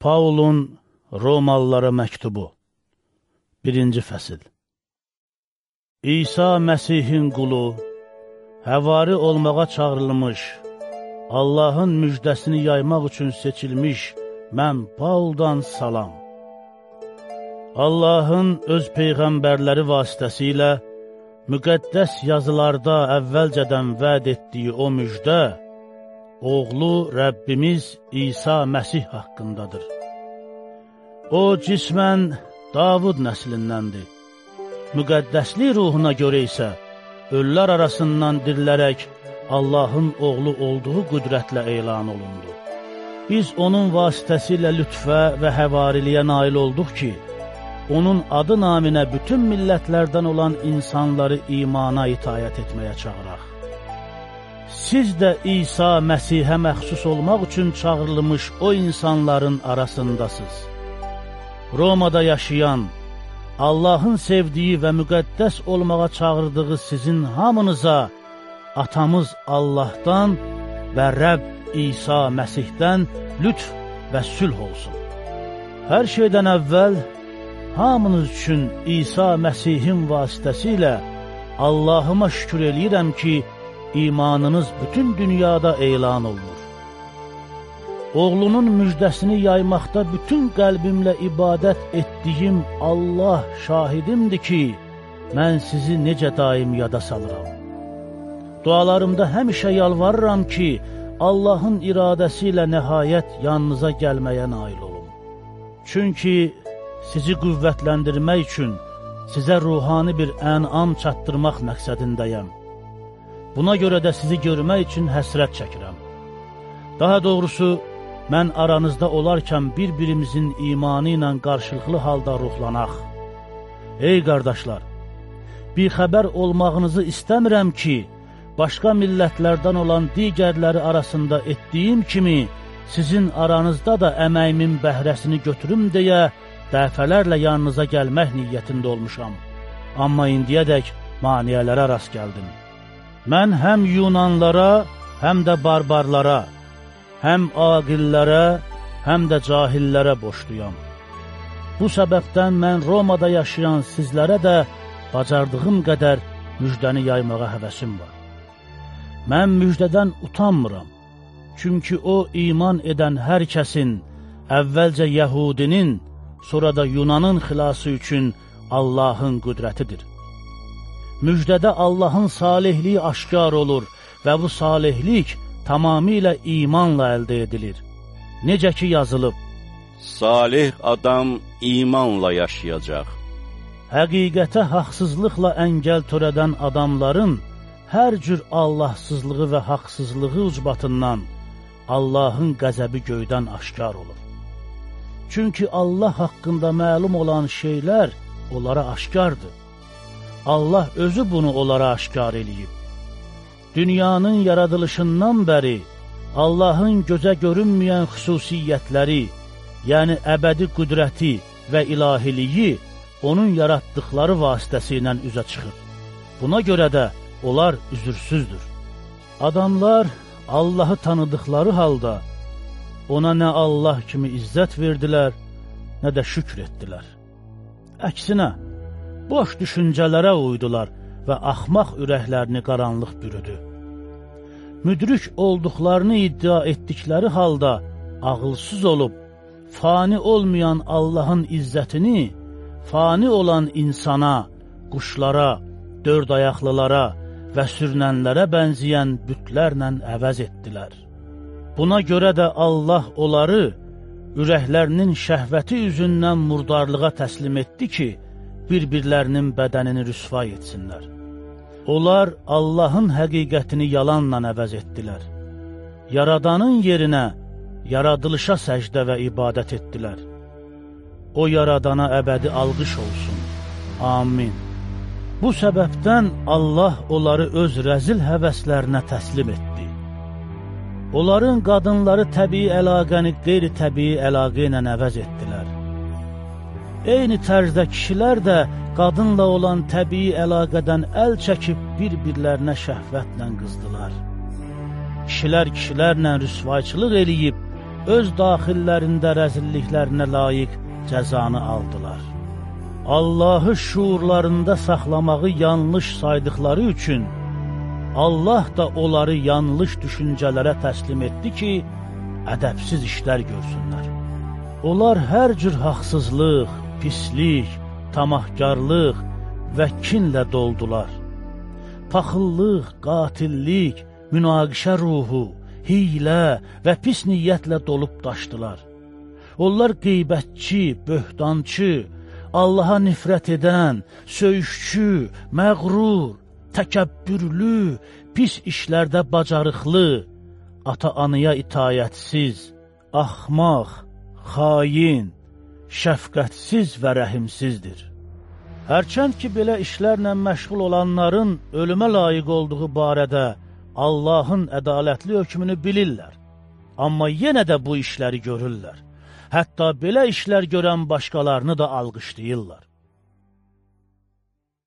Paulun Romalılara məktubu 1-ci fəsil İsa Məsihin qulu, həvari olmağa çağrılmış, Allahın müjdəsini yaymaq üçün seçilmiş mən Pauldan salam. Allahın öz peyğəmbərləri vasitəsilə müqəddəs yazılarda əvvəlcədən vəd etdiyi o müjdə, oğlu Rəbbimiz İsa Məsih haqqındadır. O, cismən Davud nəslindəndir. Müqəddəslik ruhuna görə isə ölülər arasından dirilərək Allahın oğlu olduğu qüdrətlə elan olundu. Biz onun vasitəsilə lütfə və həvariliyə nail olduq ki, onun adı naminə bütün millətlərdən olan insanları imana itayət etməyə çağıraq. Siz də İsa Məsihə məxsus olmaq üçün çağırılmış o insanların arasındasınız. Romada yaşayan, Allahın sevdiyi və müqəddəs olmağa çağırdığı sizin hamınıza atamız Allahdan və Rəbb İsa Məsihdən lütf və sülh olsun. Hər şeydən əvvəl hamınız üçün İsa Məsihin vasitəsilə Allahıma şükür eləyirəm ki, imanınız bütün dünyada elan olunur. Oğlunun müjdəsini yaymaqda bütün qəlbimlə ibadət etdiyim Allah şahidimdir ki, mən sizi necə daim yada salıram. Dualarımda həmişə yalvarıram ki, Allahın iradəsi ilə nəhayət yanınıza gəlməyə nail olum. Çünki sizi qüvvətləndirmək üçün sizə ruhani bir ənam çatdırmaq məqsədindəyəm. Buna görə də sizi görmək üçün həsrət çəkirəm. Daha doğrusu, mən aranızda olarkən bir-birimizin imanı ilə qarşılıqlı halda ruhlanaq. Ey qardaşlar, bir xəbər olmağınızı istəmirəm ki, başqa millətlərdən olan digərləri arasında etdiyim kimi, sizin aranızda da əməyimin bəhrəsini götürüm deyə dəfələrlə yanınıza gəlmək niyyətində olmuşam. Amma indiyədək maniyələrə rast gəldim. Mən həm Yunanlara, həm də barbarlara, həm aqillərə, həm də cahillərə boşluyam. Bu səbəbdən mən Romada yaşayan sizlərə də bacardığım qədər müjdəni yaymağa həvəsim var. Mən müjdədən utanmıram, çünki o iman edən hər kəsin, əvvəlcə Yəhudinin, sonra da Yunanın xilası üçün Allahın qüdrətidir. Müjdədə Allahın salihliyi aşkar olur və bu salihlik tamamilə imanla əldə edilir. Necə ki yazılıb, Salih adam imanla yaşayacaq. Həqiqətə haqsızlıqla əngəl törədən adamların hər cür Allahsızlığı və haqsızlığı ucbatından Allahın qəzəbi göydən aşkar olur. Çünki Allah haqqında məlum olan şeylər onlara aşkardır. Allah özü bunu onlara aşkar eləyib. Dünyanın yaradılışından bəri Allahın gözə görünməyən xüsusiyyətləri, yəni əbədi qüdrəti və ilahiliyi onun yaratdıqları vasitəsilə üzə çıxır. Buna görə də onlar üzürsüzdür. Adamlar Allahı tanıdıqları halda ona nə Allah kimi izzət verdilər, nə də şükr etdilər. Əksinə, boş düşüncələrə uydular və axmaq ürəklərini qaranlıq bürüdü. Müdrik olduqlarını iddia etdikləri halda ağılsız olub, fani olmayan Allahın izzətini, fani olan insana, quşlara, dörd ayaqlılara və sürünənlərə bənzəyən bütlərlə əvəz etdilər. Buna görə də Allah onları ürəklərinin şəhvəti üzündən murdarlığa təslim etdi ki, bir-birlərinin bədənini rüsva etsinlər. Onlar Allahın həqiqətini yalanla əvəz etdilər. Yaradanın yerinə yaradılışa səcdə və ibadət etdilər. O yaradana əbədi alqış olsun. Amin. Bu səbəbdən Allah onları öz rəzil həvəslərinə təslim etdi. Onların qadınları təbii əlaqəni qeyri-təbii əlaqə ilə əvəz etdilər. Eyni tərzdə kişilər də qadınla olan təbii əlaqədən əl çəkib bir-birlərinə şəhvətlə qızdılar. Kişilər kişilərlə rüsvayçılıq eləyib, öz daxillərində rəzilliklərinə layiq cəzanı aldılar. Allahı şuurlarında saxlamağı yanlış saydıqları üçün Allah da onları yanlış düşüncələrə təslim etdi ki, ədəbsiz işlər görsünlər. Onlar hər cür haqsızlıq, pislik, tamahkarlıq və kinlə doldular. Paxıllıq, qatillik, münaqişə ruhu, hiylə və pis niyyətlə dolub daşdılar. Onlar qeybətçi, böhtançı, Allaha nifrət edən, söyüşçü, məğrur, təkəbbürlü, pis işlərdə bacarıqlı, ata-anıya itayətsiz, axmaq, xain, şəfqətsiz və rəhimsizdir. Hərçənd ki, belə işlərlə məşğul olanların ölümə layiq olduğu barədə Allahın ədalətli hökmünü bilirlər. Amma yenə də bu işləri görürlər. Hətta belə işlər görən başqalarını da alqışlayırlar.